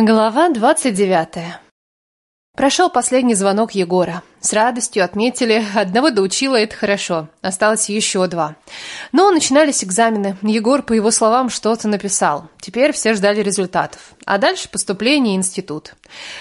Глава двадцать девятая. Прошел последний звонок Егора. С радостью отметили, одного доучила, это хорошо. Осталось еще два. Но начинались экзамены. Егор, по его словам, что-то написал. Теперь все ждали результатов. А дальше поступление и институт.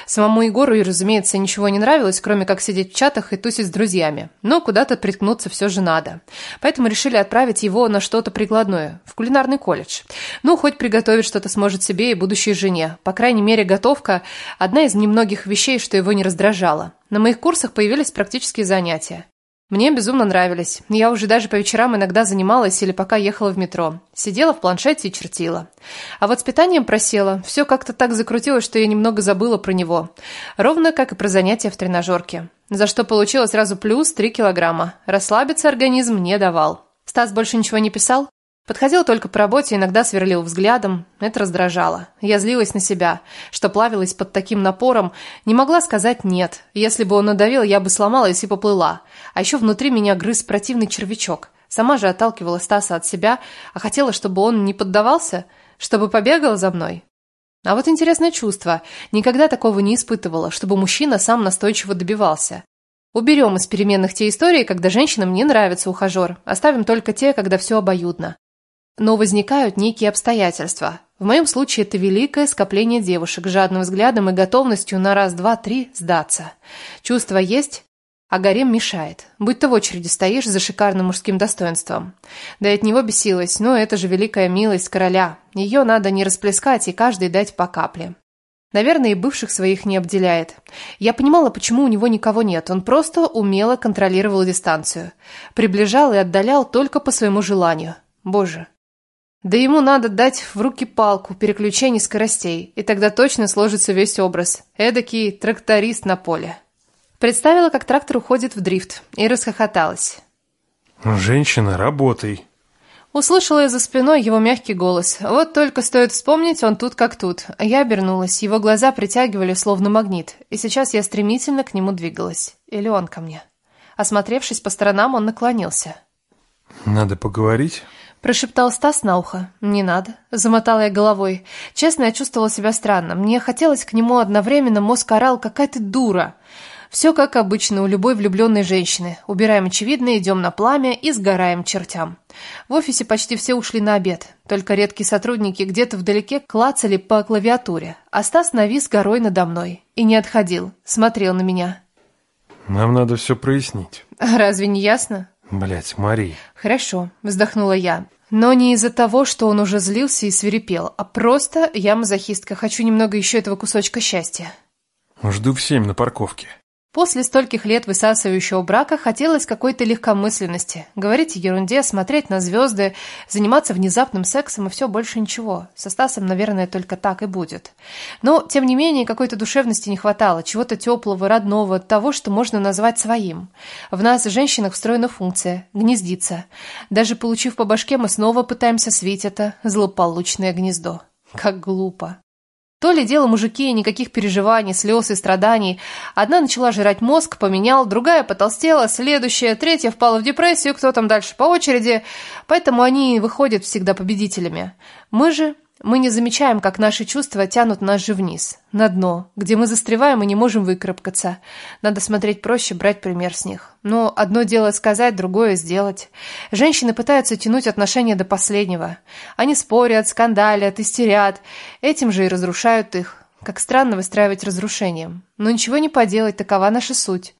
Самому Егору, и, разумеется, ничего не нравилось, кроме как сидеть в чатах и тусить с друзьями. Но куда-то приткнуться все же надо. Поэтому решили отправить его на что-то прикладное, в кулинарный колледж. Ну, хоть приготовить что-то сможет себе и будущей жене. По крайней мере, готовка – одна из немногих вещей, что его не раздражало. На моих курсах появились практические занятия. Мне безумно нравились. Я уже даже по вечерам иногда занималась или пока ехала в метро. Сидела в планшете и чертила. А вот с питанием просела. Все как-то так закрутилось, что я немного забыла про него. Ровно как и про занятия в тренажерке. За что получила сразу плюс 3 килограмма. Расслабиться организм не давал. Стас больше ничего не писал? Подходил только по работе, иногда сверлил взглядом. Это раздражало. Я злилась на себя, что плавилась под таким напором. Не могла сказать «нет». Если бы он надавил, я бы сломалась и поплыла. А еще внутри меня грыз противный червячок. Сама же отталкивала Стаса от себя, а хотела, чтобы он не поддавался, чтобы побегал за мной. А вот интересное чувство. Никогда такого не испытывала, чтобы мужчина сам настойчиво добивался. Уберем из переменных те истории, когда женщинам не нравится ухажер. Оставим только те, когда все обоюдно. Но возникают некие обстоятельства. В моем случае это великое скопление девушек жадным взглядом и готовностью на раз, два, три сдаться. Чувство есть, а гарем мешает. Будь то в очереди стоишь за шикарным мужским достоинством. Да и от него бесилась, но это же великая милость короля. Ее надо не расплескать и каждый дать по капле. Наверное, и бывших своих не обделяет. Я понимала, почему у него никого нет. Он просто умело контролировал дистанцию. Приближал и отдалял только по своему желанию. Боже, да ему надо дать в руки палку переключений скоростей, и тогда точно сложится весь образ. Эдакий тракторист на поле. Представила, как трактор уходит в дрифт, и расхохоталась. «Женщина, работай!» Услышала я за спиной его мягкий голос. Вот только стоит вспомнить, он тут как тут. Я обернулась, его глаза притягивали, словно магнит, и сейчас я стремительно к нему двигалась. Или он ко мне. Осмотревшись по сторонам, он наклонился. «Надо поговорить?» Прошептал Стас на ухо. «Не надо». Замотала я головой. Честно, я чувствовала себя странно. Мне хотелось к нему одновременно, мозг орал «какая ты дура». Все как обычно у любой влюбленной женщины. Убираем очевидное, идем на пламя и сгораем чертям. В офисе почти все ушли на обед. Только редкие сотрудники где-то вдалеке клацали по клавиатуре. А Стас навис горой надо мной. И не отходил. Смотрел на меня. «Нам надо все прояснить». «Разве не ясно?» Блять, Мари. Хорошо, вздохнула я. Но не из-за того, что он уже злился и свирепел, а просто я мазохистка, хочу немного еще этого кусочка счастья. Жду в семь на парковке. После стольких лет высасывающего брака хотелось какой-то легкомысленности. Говорить ерунде, смотреть на звезды, заниматься внезапным сексом и все больше ничего. Со Стасом, наверное, только так и будет. Но, тем не менее, какой-то душевности не хватало, чего-то теплого, родного, того, что можно назвать своим. В нас, женщинах, встроена функция – гнездиться. Даже получив по башке, мы снова пытаемся свить это злополучное гнездо. Как глупо. То ли дело мужики, никаких переживаний, слез и страданий. Одна начала жрать мозг, поменял, другая потолстела, следующая, третья впала в депрессию, кто там дальше по очереди. Поэтому они выходят всегда победителями. Мы же мы не замечаем, как наши чувства тянут нас же вниз, на дно, где мы застреваем и не можем выкарабкаться. Надо смотреть проще, брать пример с них. Но одно дело сказать, другое сделать. Женщины пытаются тянуть отношения до последнего. Они спорят, скандалят, истерят. Этим же и разрушают их. Как странно выстраивать разрушением. Но ничего не поделать, такова наша суть.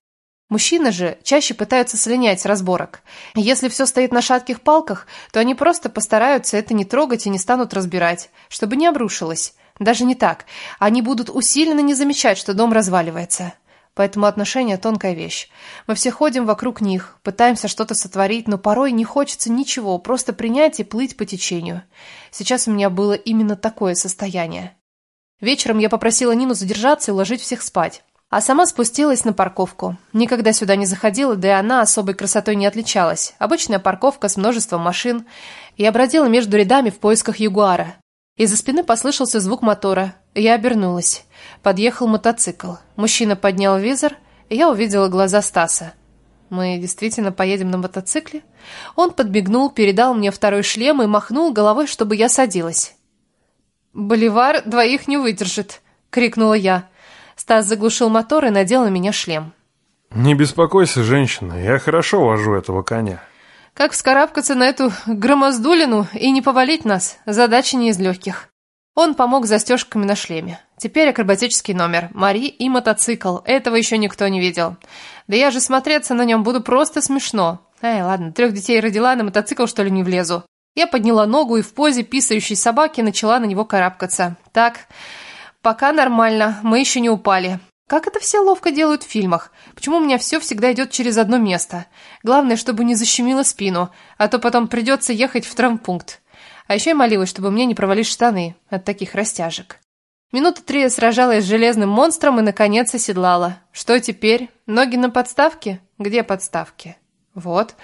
Мужчины же чаще пытаются слинять с разборок. Если все стоит на шатких палках, то они просто постараются это не трогать и не станут разбирать, чтобы не обрушилось. Даже не так. Они будут усиленно не замечать, что дом разваливается. Поэтому отношения – тонкая вещь. Мы все ходим вокруг них, пытаемся что-то сотворить, но порой не хочется ничего, просто принять и плыть по течению. Сейчас у меня было именно такое состояние. Вечером я попросила Нину задержаться и уложить всех спать. А сама спустилась на парковку. Никогда сюда не заходила, да и она особой красотой не отличалась. Обычная парковка с множеством машин. Я бродила между рядами в поисках Ягуара. Из-за спины послышался звук мотора. Я обернулась. Подъехал мотоцикл. Мужчина поднял визор, и я увидела глаза Стаса. «Мы действительно поедем на мотоцикле?» Он подбегнул, передал мне второй шлем и махнул головой, чтобы я садилась. «Боливар двоих не выдержит», — крикнула я. Стас заглушил мотор и надел на меня шлем. Не беспокойся, женщина, я хорошо вожу этого коня. Как вскарабкаться на эту громоздулину и не повалить нас, задача не из легких. Он помог застежками на шлеме. Теперь акробатический номер. Мари и мотоцикл. Этого еще никто не видел. Да я же смотреться на нем буду просто смешно. Ай, ладно, трех детей родила, на мотоцикл что ли не влезу. Я подняла ногу и в позе писающей собаки начала на него карабкаться. Так, пока нормально, мы еще не упали. Как это все ловко делают в фильмах? Почему у меня все всегда идет через одно место? Главное, чтобы не защемило спину, а то потом придется ехать в травмпункт. А еще я молилась, чтобы мне не провалить штаны от таких растяжек. Минуты три я сражалась с железным монстром и, наконец, оседлала. Что теперь? Ноги на подставке? Где подставки? Вот.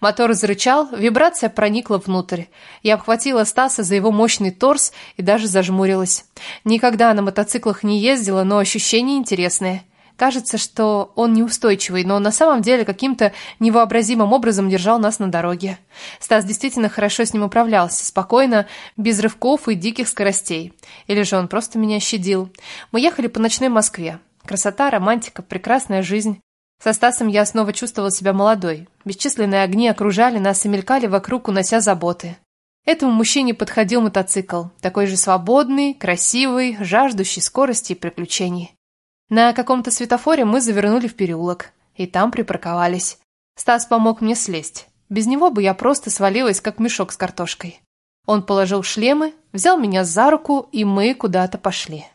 Мотор зарычал, вибрация проникла внутрь. Я обхватила Стаса за его мощный торс и даже зажмурилась. Никогда на мотоциклах не ездила, но ощущения интересные. Кажется, что он неустойчивый, но на самом деле каким-то невообразимым образом держал нас на дороге. Стас действительно хорошо с ним управлялся, спокойно, без рывков и диких скоростей. Или же он просто меня щадил. Мы ехали по ночной Москве. Красота, романтика, прекрасная жизнь. Со Стасом я снова чувствовала себя молодой. Бесчисленные огни окружали нас и мелькали вокруг, унося заботы. Этому мужчине подходил мотоцикл, такой же свободный, красивый, жаждущий скорости и приключений. На каком-то светофоре мы завернули в переулок, и там припарковались. Стас помог мне слезть. Без него бы я просто свалилась, как мешок с картошкой. Он положил шлемы, взял меня за руку, и мы куда-то пошли.